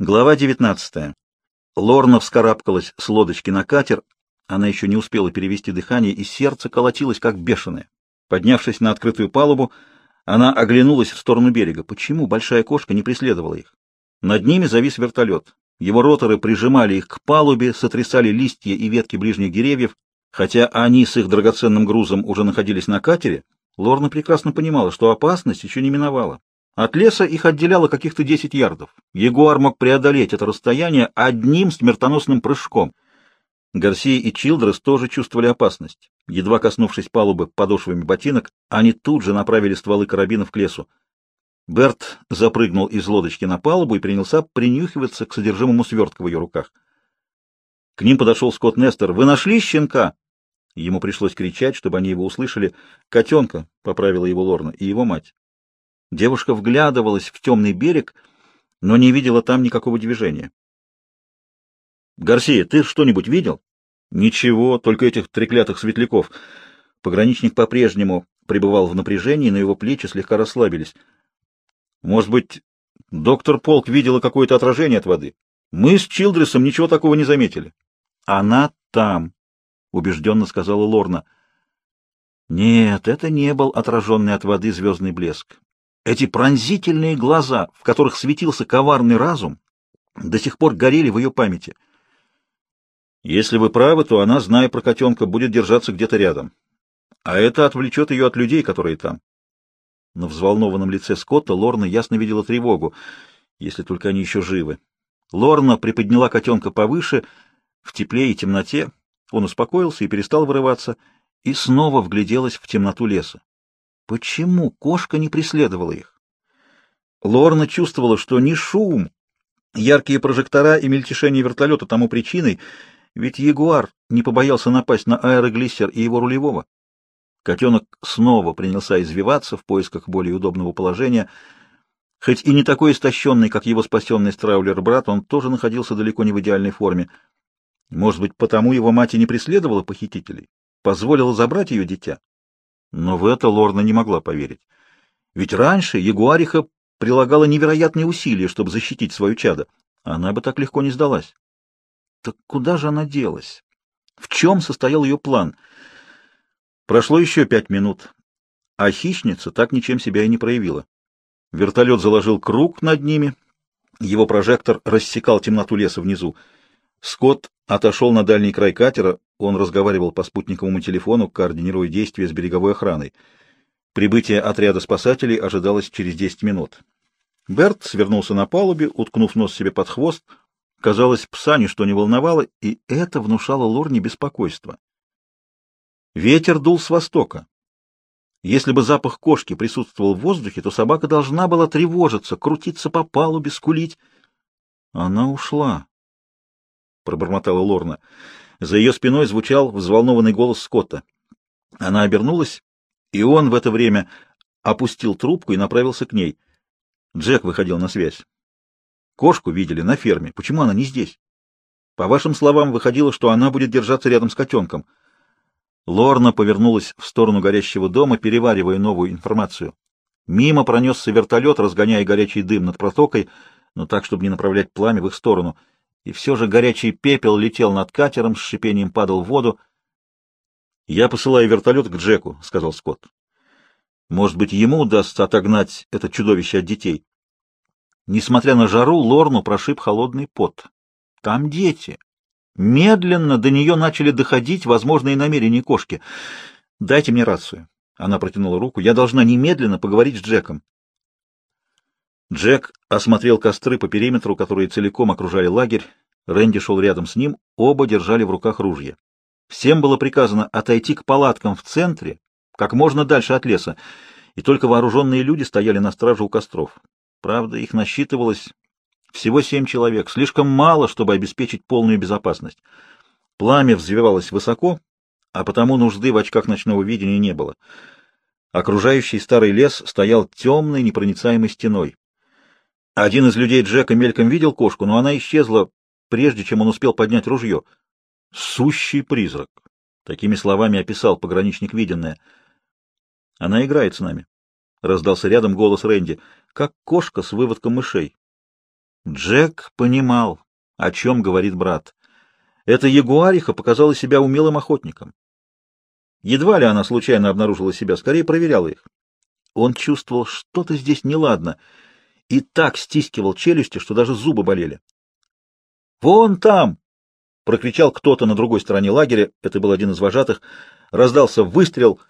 Глава 19. Лорна вскарабкалась с лодочки на катер. Она еще не успела перевести дыхание, и сердце колотилось, как бешеное. Поднявшись на открытую палубу, она оглянулась в сторону берега. Почему большая кошка не преследовала их? Над ними завис вертолет. Его роторы прижимали их к палубе, сотрясали листья и ветки ближних деревьев. Хотя они с их драгоценным грузом уже находились на катере, Лорна прекрасно понимала, что опасность еще не миновала. От леса их отделяло каких-то 10 ярдов. Ягуар мог преодолеть это расстояние одним смертоносным прыжком. Гарсия и Чилдрес тоже чувствовали опасность. Едва коснувшись палубы подошвами ботинок, они тут же направили стволы карабинов к лесу. Берт запрыгнул из лодочки на палубу и принялся принюхиваться к содержимому свертка в ее руках. К ним подошел Скотт Нестер. «Вы нашли щенка?» Ему пришлось кричать, чтобы они его услышали. «Котенка», — поправила его Лорна, — «и его мать». Девушка вглядывалась в темный берег, но не видела там никакого движения. — Гарсия, ты что-нибудь видел? — Ничего, только этих треклятых светляков. Пограничник по-прежнему пребывал в напряжении, но его плечи слегка расслабились. — Может быть, доктор Полк видела какое-то отражение от воды? Мы с Чилдресом ничего такого не заметили. — Она там, — убежденно сказала Лорна. Нет, это не был отраженный от воды звездный блеск. Эти пронзительные глаза, в которых светился коварный разум, до сих пор горели в ее памяти. Если вы правы, то она, зная про котенка, будет держаться где-то рядом. А это отвлечет ее от людей, которые там. На взволнованном лице Скотта Лорна ясно видела тревогу, если только они еще живы. Лорна приподняла котенка повыше, в тепле и темноте. Он успокоился и перестал вырываться, и снова вгляделась в темноту леса. Почему кошка не преследовала их? Лорна чувствовала, что ни шум, яркие прожектора и мельтешение вертолета тому причиной, ведь Ягуар не побоялся напасть на аэроглиссер и его рулевого. Котенок снова принялся извиваться в поисках более удобного положения. Хоть и не такой истощенный, как его спасенный страулер-брат, он тоже находился далеко не в идеальной форме. Может быть, потому его мать и не преследовала похитителей, позволила забрать ее дитя. Но в это Лорна не могла поверить. Ведь раньше Ягуариха прилагала невероятные усилия, чтобы защитить свою чадо. Она бы так легко не сдалась. Так куда же она делась? В чем состоял ее план? Прошло еще пять минут, а хищница так ничем себя и не проявила. Вертолет заложил круг над ними, его прожектор рассекал темноту леса внизу. Скотт отошел на дальний край катера, он разговаривал по спутниковому телефону, координируя действия с береговой охраной. Прибытие отряда спасателей ожидалось через 10 минут. Берт свернулся на палубе, уткнув нос себе под хвост. Казалось, пса ничто не волновало, и это внушало Лорне беспокойство. Ветер дул с востока. Если бы запах кошки присутствовал в воздухе, то собака должна была тревожиться, крутиться по палубе, скулить. Она ушла, — пробормотала Лорна. За ее спиной звучал взволнованный голос Скотта. Она обернулась, и он в это время опустил трубку и направился к ней. Джек выходил на связь. Кошку видели на ферме. Почему она не здесь? По вашим словам, выходило, что она будет держаться рядом с котенком. Лорна повернулась в сторону горящего дома, переваривая новую информацию. Мимо пронесся вертолет, разгоняя горячий дым над протокой, но так, чтобы не направлять пламя в их сторону — и все же горячий пепел летел над катером, с шипением падал в воду. — Я посылаю вертолет к Джеку, — сказал Скотт. — Может быть, ему удастся отогнать это чудовище от детей. Несмотря на жару, Лорну прошиб холодный пот. Там дети. Медленно до нее начали доходить возможные намерения кошки. — Дайте мне рацию. Она протянула руку. — Я должна немедленно поговорить с Джеком. Джек осмотрел костры по периметру, которые целиком окружали лагерь. Рэнди шел рядом с ним, оба держали в руках ружья. Всем было приказано отойти к палаткам в центре, как можно дальше от леса, и только вооруженные люди стояли на страже у костров. Правда, их насчитывалось всего семь человек, слишком мало, чтобы обеспечить полную безопасность. Пламя взвивалось высоко, а потому нужды в очках ночного видения не было. Окружающий старый лес стоял темной непроницаемой стеной. Один из людей Джека мельком видел кошку, но она исчезла, прежде чем он успел поднять ружье. «Сущий призрак!» — такими словами описал пограничник виденное. «Она играет с нами», — раздался рядом голос Рэнди, — «как кошка с выводком мышей». Джек понимал, о чем говорит брат. Эта ягуариха показала себя умелым охотником. Едва ли она случайно обнаружила себя, скорее проверяла их. Он чувствовал, что-то здесь неладно, и так стискивал челюсти, что даже зубы болели. «Вон там!» — прокричал кто-то на другой стороне лагеря, это был один из вожатых. Раздался выстрел,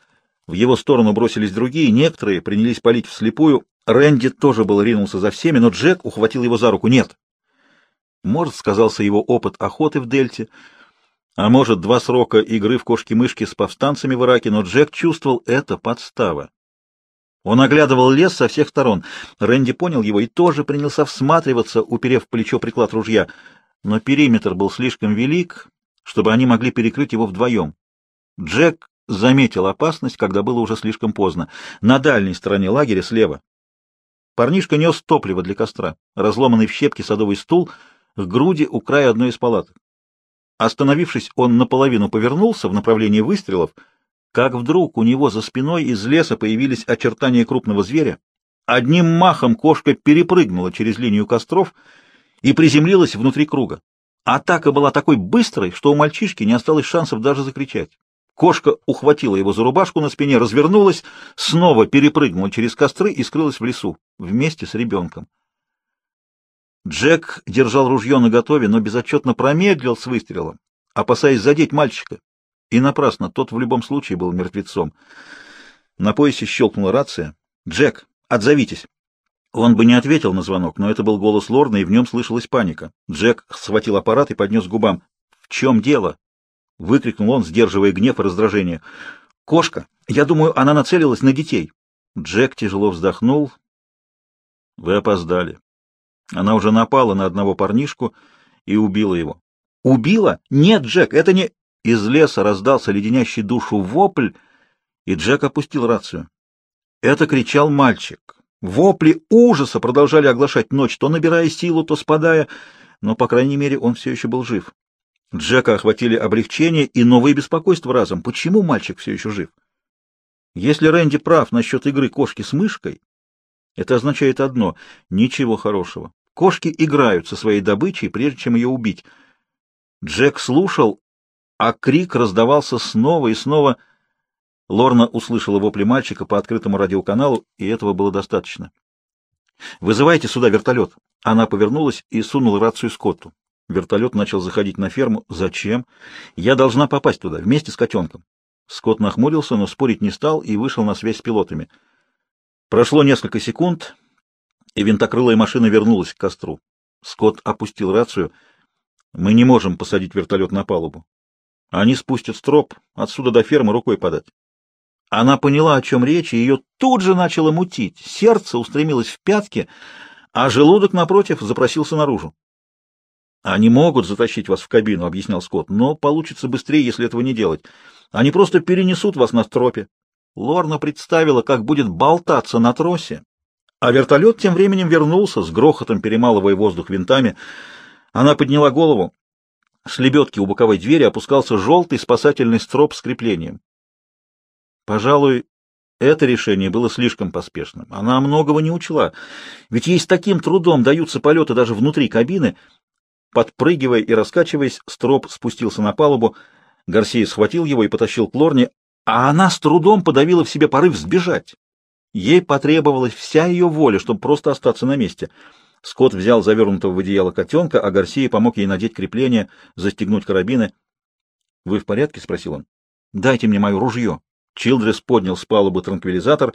в его сторону бросились другие, некоторые принялись палить вслепую. Рэнди тоже был ринулся за всеми, но Джек ухватил его за руку. «Нет!» Может, сказался его опыт охоты в Дельте, а может, два срока игры в кошки-мышки с повстанцами в Ираке, но Джек чувствовал это подстава. Он оглядывал лес со всех сторон. Рэнди понял его и тоже принялся всматриваться, уперев плечо приклад ружья. Но периметр был слишком велик, чтобы они могли перекрыть его вдвоем. Джек заметил опасность, когда было уже слишком поздно. На дальней стороне лагеря слева. Парнишка нес топливо для костра, разломанный в щепки садовый стул — к груди у края одной из палаток. Остановившись, он наполовину повернулся в направлении выстрелов, как вдруг у него за спиной из леса появились очертания крупного зверя. Одним махом кошка перепрыгнула через линию костров и приземлилась внутри круга. Атака была такой быстрой, что у мальчишки не осталось шансов даже закричать. Кошка ухватила его за рубашку на спине, развернулась, снова перепрыгнула через костры и скрылась в лесу вместе с ребенком. Джек держал ружье наготове, но безотчетно промедлил с выстрелом, опасаясь задеть мальчика. И напрасно, тот в любом случае был мертвецом. На поясе щелкнула рация. «Джек, отзовитесь!» Он бы не ответил на звонок, но это был голос Лорна, и в нем слышалась паника. Джек схватил аппарат и поднес к губам. «В чем дело?» — выкрикнул он, сдерживая гнев и раздражение. «Кошка! Я думаю, она нацелилась на детей!» Джек тяжело вздохнул. «Вы опоздали. Она уже напала на одного парнишку и убила его. «Убила? Нет, Джек, это не...» Из леса раздался леденящий душу вопль, и Джек опустил рацию. Это кричал мальчик. Вопли ужаса продолжали оглашать ночь, то набирая силу, то спадая, но, по крайней мере, он все еще был жив. Джека охватили облегчение и новые беспокойства разом. Почему мальчик все еще жив? Если Рэнди прав насчет игры кошки с мышкой, это означает одно — ничего хорошего. Кошки играют со своей добычей, прежде чем ее убить. Джек слушал, а крик раздавался снова и снова. Лорна услышала вопли мальчика по открытому радиоканалу, и этого было достаточно. «Вызывайте сюда вертолет!» Она повернулась и сунула рацию Скотту. Вертолет начал заходить на ферму. «Зачем? Я должна попасть туда, вместе с котенком». Скотт нахмурился, но спорить не стал и вышел на связь с пилотами. Прошло несколько секунд, и винтокрылая машина вернулась к костру. Скотт опустил рацию. «Мы не можем посадить вертолет на палубу. Они спустят строп, отсюда до фермы рукой подать». Она поняла, о чем речь, и ее тут же начало мутить. Сердце устремилось в пятки, а желудок, напротив, запросился наружу. «Они могут затащить вас в кабину», — объяснял Скотт, — «но получится быстрее, если этого не делать. Они просто перенесут вас на стропе. Лорна представила, как будет болтаться на тросе, а вертолет тем временем вернулся, с грохотом перемалывая воздух винтами. Она подняла голову. С лебедки у боковой двери опускался желтый спасательный строп с креплением. Пожалуй, это решение было слишком поспешным. Она многого не учла, ведь ей с таким трудом даются полеты даже внутри кабины. Подпрыгивая и раскачиваясь, строп спустился на палубу. Гарсия схватил его и потащил к Лорне, а она с трудом подавила в себе порыв сбежать. Ей потребовалась вся ее воля, чтобы просто остаться на месте. Скотт взял завернутого в одеяло котенка, а Гарсия помог ей надеть крепление, застегнуть карабины. — Вы в порядке? — спросил он. — Дайте мне мое ружье. Чилдрес поднял с палубы транквилизатор,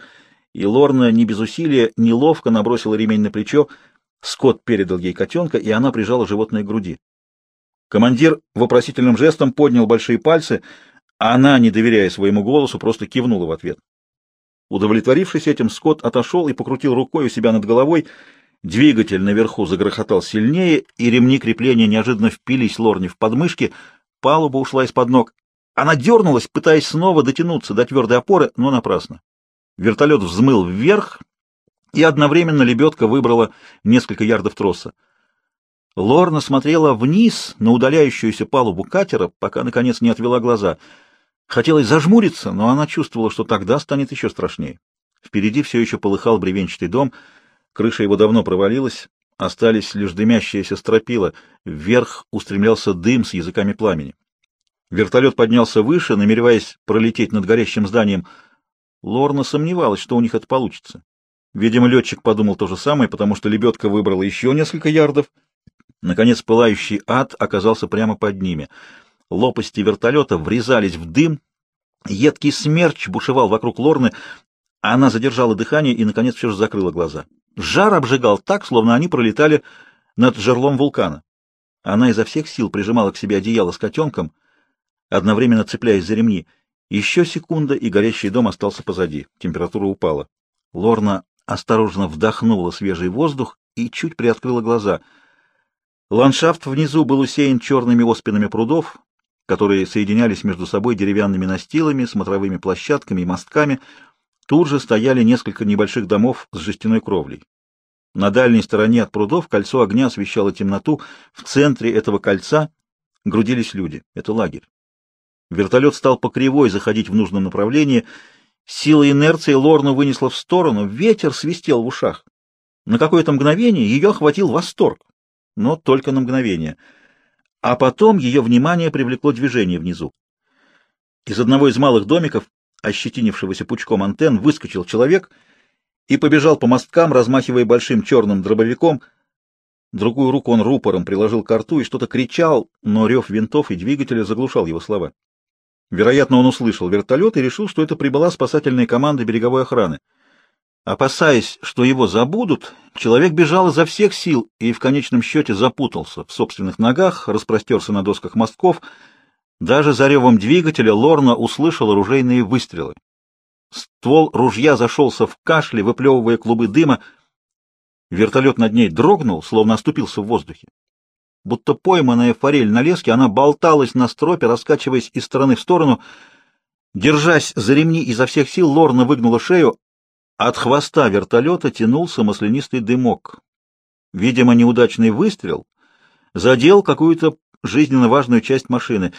и Лорна не без усилия неловко набросила ремень на плечо. Скотт передал ей котенка, и она прижала животное к груди. Командир вопросительным жестом поднял большие пальцы — она, не доверяя своему голосу, просто кивнула в ответ. Удовлетворившись этим, Скотт отошел и покрутил рукой у себя над головой. Двигатель наверху загрохотал сильнее, и ремни крепления неожиданно впились Лорне в подмышки. Палуба ушла из-под ног. Она дернулась, пытаясь снова дотянуться до твердой опоры, но напрасно. Вертолет взмыл вверх, и одновременно лебедка выбрала несколько ярдов троса. Лорна смотрела вниз на удаляющуюся палубу катера, пока, наконец, не отвела глаза — Хотелось зажмуриться, но она чувствовала, что тогда станет еще страшнее. Впереди все еще полыхал бревенчатый дом, крыша его давно провалилась, остались лишь дымящиеся стропила, вверх устремлялся дым с языками пламени. Вертолет поднялся выше, намереваясь пролететь над горящим зданием. Лорна сомневалась, что у них это получится. Видимо, летчик подумал то же самое, потому что лебедка выбрала еще несколько ярдов. Наконец, пылающий ад оказался прямо под ними. Лопасти вертолета врезались в дым. Едкий смерч бушевал вокруг Лорны. Она задержала дыхание и, наконец, все же закрыла глаза. Жар обжигал так, словно они пролетали над жерлом вулкана. Она изо всех сил прижимала к себе одеяло с котенком, одновременно цепляясь за ремни. Еще секунда, и горящий дом остался позади. Температура упала. Лорна осторожно вдохнула свежий воздух и чуть приоткрыла глаза. Ландшафт внизу был усеян черными оспинами прудов, которые соединялись между собой деревянными настилами, смотровыми площадками и мостками. Тут же стояли несколько небольших домов с жестяной кровлей. На дальней стороне от прудов кольцо огня освещало темноту. В центре этого кольца грудились люди. Это лагерь. Вертолет стал по кривой заходить в нужном направлении — Сила инерции Лорну вынесла в сторону, ветер свистел в ушах. На какое-то мгновение ее охватил восторг, но только на мгновение. А потом ее внимание привлекло движение внизу. Из одного из малых домиков, ощетинившегося пучком антенн, выскочил человек и побежал по мосткам, размахивая большим черным дробовиком. Другую руку он рупором приложил к рту и что-то кричал, но рев винтов и двигателя заглушал его слова. Вероятно, он услышал вертолет и решил, что это прибыла спасательная команда береговой охраны. Опасаясь, что его забудут, человек бежал изо всех сил и в конечном счете запутался в собственных ногах, распростерся на досках мостков. Даже за ревом двигателя Лорна услышал оружейные выстрелы. Ствол ружья зашелся в кашле, выплевывая клубы дыма. Вертолет над ней дрогнул, словно оступился в воздухе. Будто пойманная форель на леске, она болталась на стропе, раскачиваясь из стороны в сторону. Держась за ремни изо всех сил, Лорна выгнула шею. От хвоста вертолета тянулся маслянистый дымок. Видимо, неудачный выстрел задел какую-то жизненно важную часть машины.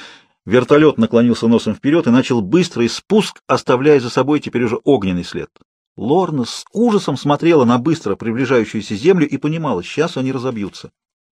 Вертолет наклонился носом вперед и начал быстрый спуск, оставляя за собой теперь уже огненный след. Лорна с ужасом смотрела на быстро приближающуюся землю и понимала, сейчас они разобьются.